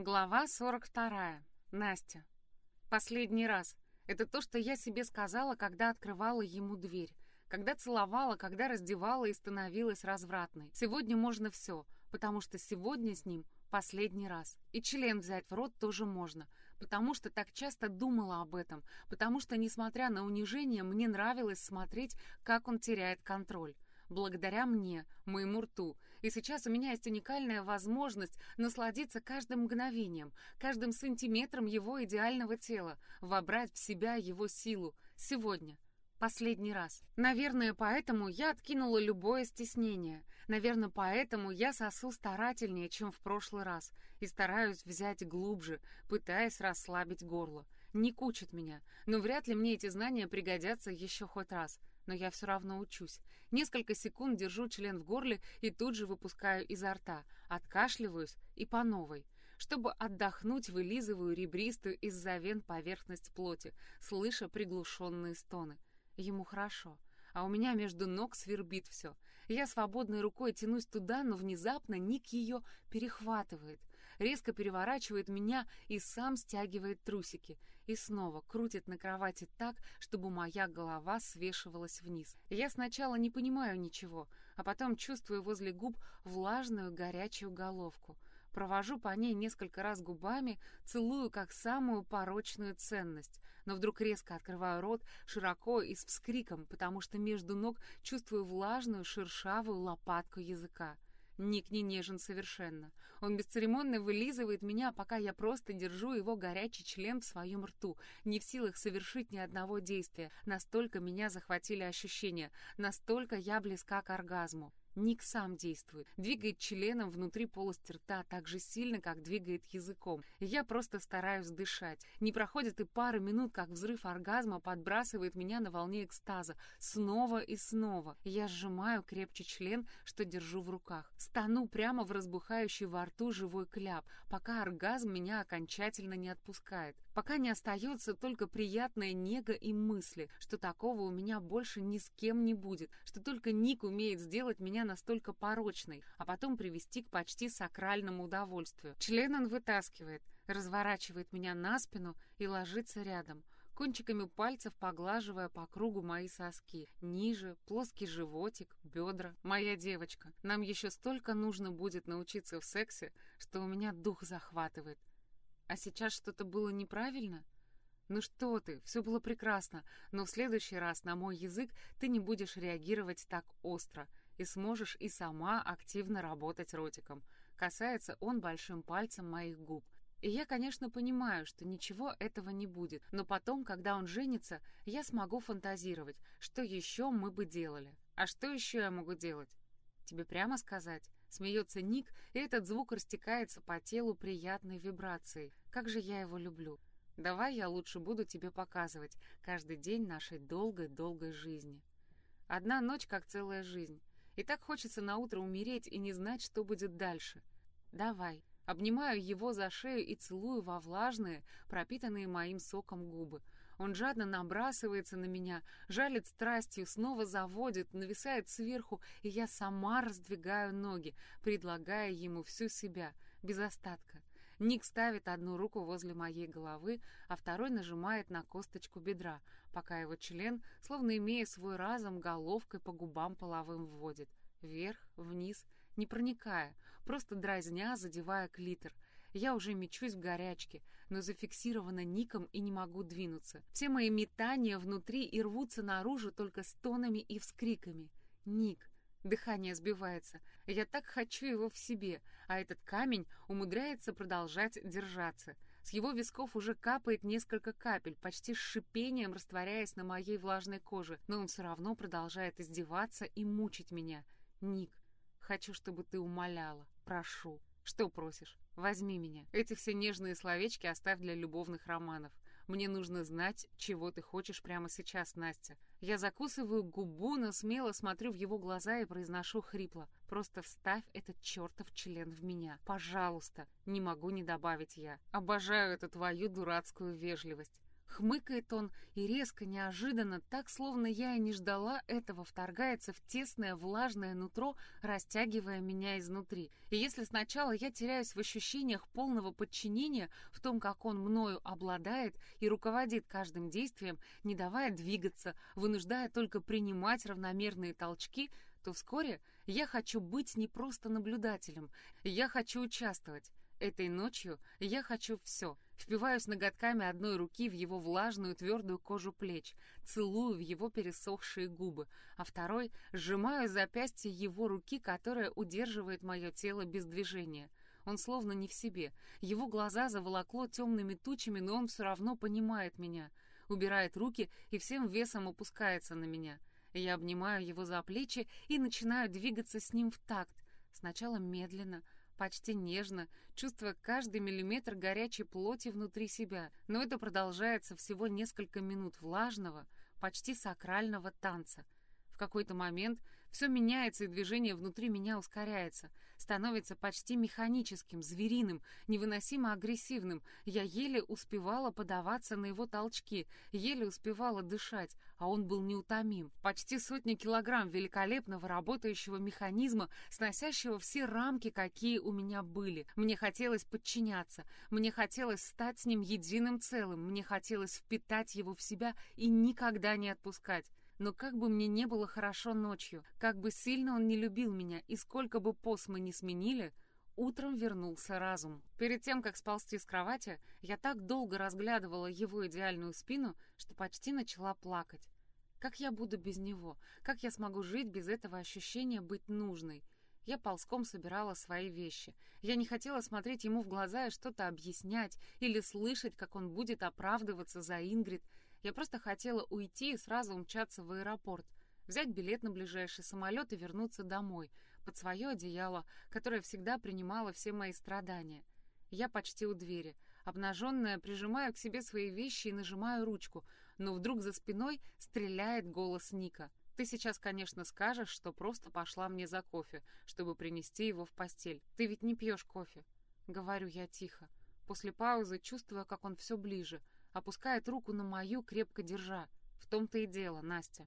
Глава 42. Настя. Последний раз. Это то, что я себе сказала, когда открывала ему дверь. Когда целовала, когда раздевала и становилась развратной. Сегодня можно все, потому что сегодня с ним последний раз. И член взять в рот тоже можно, потому что так часто думала об этом, потому что, несмотря на унижение, мне нравилось смотреть, как он теряет контроль благодаря мне, моему рту. И сейчас у меня есть уникальная возможность насладиться каждым мгновением, каждым сантиметром его идеального тела, вобрать в себя его силу. Сегодня. Последний раз. Наверное, поэтому я откинула любое стеснение. Наверное, поэтому я сосу старательнее, чем в прошлый раз, и стараюсь взять глубже, пытаясь расслабить горло. Не кучит меня, но вряд ли мне эти знания пригодятся еще хоть раз но я все равно учусь. Несколько секунд держу член в горле и тут же выпускаю изо рта, откашливаюсь и по новой. Чтобы отдохнуть, вылизываю ребристую из-за вен поверхность плоти, слыша приглушенные стоны. Ему хорошо а у меня между ног свербит все. Я свободной рукой тянусь туда, но внезапно Ник ее перехватывает резко переворачивает меня и сам стягивает трусики. И снова крутит на кровати так, чтобы моя голова свешивалась вниз. Я сначала не понимаю ничего, а потом чувствую возле губ влажную горячую головку. Провожу по ней несколько раз губами, целую как самую порочную ценность, но вдруг резко открываю рот широко и с вскриком, потому что между ног чувствую влажную шершавую лопатку языка. Ник не нежен совершенно. Он бесцеремонно вылизывает меня, пока я просто держу его горячий член в своем рту, не в силах совершить ни одного действия. Настолько меня захватили ощущения, настолько я близка к оргазму. Ник сам действует, двигает членом внутри полости рта так же сильно, как двигает языком. я просто стараюсь дышать. Не проходит и пары минут, как взрыв оргазма подбрасывает меня на волне экстаза. Снова и снова. Я сжимаю крепче член, что держу в руках. Стану прямо в разбухающий во рту живой кляп, пока оргазм меня окончательно не отпускает. Пока не остается только приятная нега и мысли, что такого у меня больше ни с кем не будет, что только Ник умеет сделать меня настолько порочной, а потом привести к почти сакральному удовольствию. Член он вытаскивает, разворачивает меня на спину и ложится рядом, кончиками пальцев поглаживая по кругу мои соски. Ниже, плоский животик, бедра. Моя девочка, нам еще столько нужно будет научиться в сексе, что у меня дух захватывает. А сейчас что-то было неправильно? «Ну что ты, все было прекрасно, но в следующий раз на мой язык ты не будешь реагировать так остро и сможешь и сама активно работать ротиком. Касается он большим пальцем моих губ. И я, конечно, понимаю, что ничего этого не будет, но потом, когда он женится, я смогу фантазировать, что еще мы бы делали. А что еще я могу делать? Тебе прямо сказать? Смеется Ник, и этот звук растекается по телу приятной вибрацией. Как же я его люблю. Давай я лучше буду тебе показывать каждый день нашей долгой-долгой жизни. Одна ночь, как целая жизнь. И так хочется на утро умереть и не знать, что будет дальше. Давай. Обнимаю его за шею и целую во влажные, пропитанные моим соком губы. Он жадно набрасывается на меня, жалит страстью, снова заводит, нависает сверху, и я сама раздвигаю ноги, предлагая ему всю себя, без остатка. Ник ставит одну руку возле моей головы, а второй нажимает на косточку бедра, пока его член, словно имея свой разум, головкой по губам половым вводит. Вверх, вниз, не проникая, просто дразня, задевая клитор. Я уже мечусь в горячке, но зафиксирована ником и не могу двинуться. Все мои метания внутри и рвутся наружу только стонами и вскриками. Ник. Дыхание сбивается. Я так хочу его в себе, а этот камень умудряется продолжать держаться. С его висков уже капает несколько капель, почти с шипением растворяясь на моей влажной коже, но он все равно продолжает издеваться и мучить меня. «Ник, хочу, чтобы ты умоляла. Прошу. Что просишь? Возьми меня. Эти все нежные словечки оставь для любовных романов. Мне нужно знать, чего ты хочешь прямо сейчас, Настя. Я закусываю губу, но смело смотрю в его глаза и произношу хрипло. Просто вставь этот чертов член в меня. Пожалуйста. Не могу не добавить я. Обожаю эту твою дурацкую вежливость. Хмыкает он и резко, неожиданно, так словно я и не ждала этого, вторгается в тесное влажное нутро, растягивая меня изнутри. И если сначала я теряюсь в ощущениях полного подчинения, в том, как он мною обладает и руководит каждым действием, не давая двигаться, вынуждая только принимать равномерные толчки, то вскоре я хочу быть не просто наблюдателем, я хочу участвовать. Этой ночью я хочу все. Впиваюсь ноготками одной руки в его влажную твердую кожу плеч, целую в его пересохшие губы, а второй сжимаю запястье его руки, которая удерживает мое тело без движения. Он словно не в себе. Его глаза заволокло темными тучами, но он все равно понимает меня. Убирает руки и всем весом опускается на меня. Я обнимаю его за плечи и начинаю двигаться с ним в такт. Сначала медленно, почти нежно, чувствуя каждый миллиметр горячей плоти внутри себя. Но это продолжается всего несколько минут влажного, почти сакрального танца. В какой-то момент все меняется, и движение внутри меня ускоряется, становится почти механическим, звериным, невыносимо агрессивным. Я еле успевала подаваться на его толчки, еле успевала дышать, а он был неутомим. Почти сотни килограмм великолепного работающего механизма, сносящего все рамки, какие у меня были. Мне хотелось подчиняться, мне хотелось стать с ним единым целым, мне хотелось впитать его в себя и никогда не отпускать. Но как бы мне не было хорошо ночью, как бы сильно он не любил меня, и сколько бы пост мы не сменили, утром вернулся разум. Перед тем, как сползти с кровати, я так долго разглядывала его идеальную спину, что почти начала плакать. Как я буду без него? Как я смогу жить без этого ощущения быть нужной? Я ползком собирала свои вещи. Я не хотела смотреть ему в глаза и что-то объяснять или слышать, как он будет оправдываться за Ингрид, я просто хотела уйти и сразу умчаться в аэропорт, взять билет на ближайший самолет и вернуться домой, под свое одеяло, которое всегда принимало все мои страдания. Я почти у двери. Обнаженная, прижимаю к себе свои вещи и нажимаю ручку, но вдруг за спиной стреляет голос Ника. «Ты сейчас, конечно, скажешь, что просто пошла мне за кофе, чтобы принести его в постель. Ты ведь не пьешь кофе?» Говорю я тихо. После паузы чувствуя, как он все ближе — опускает руку на мою, крепко держа. В том-то и дело, Настя.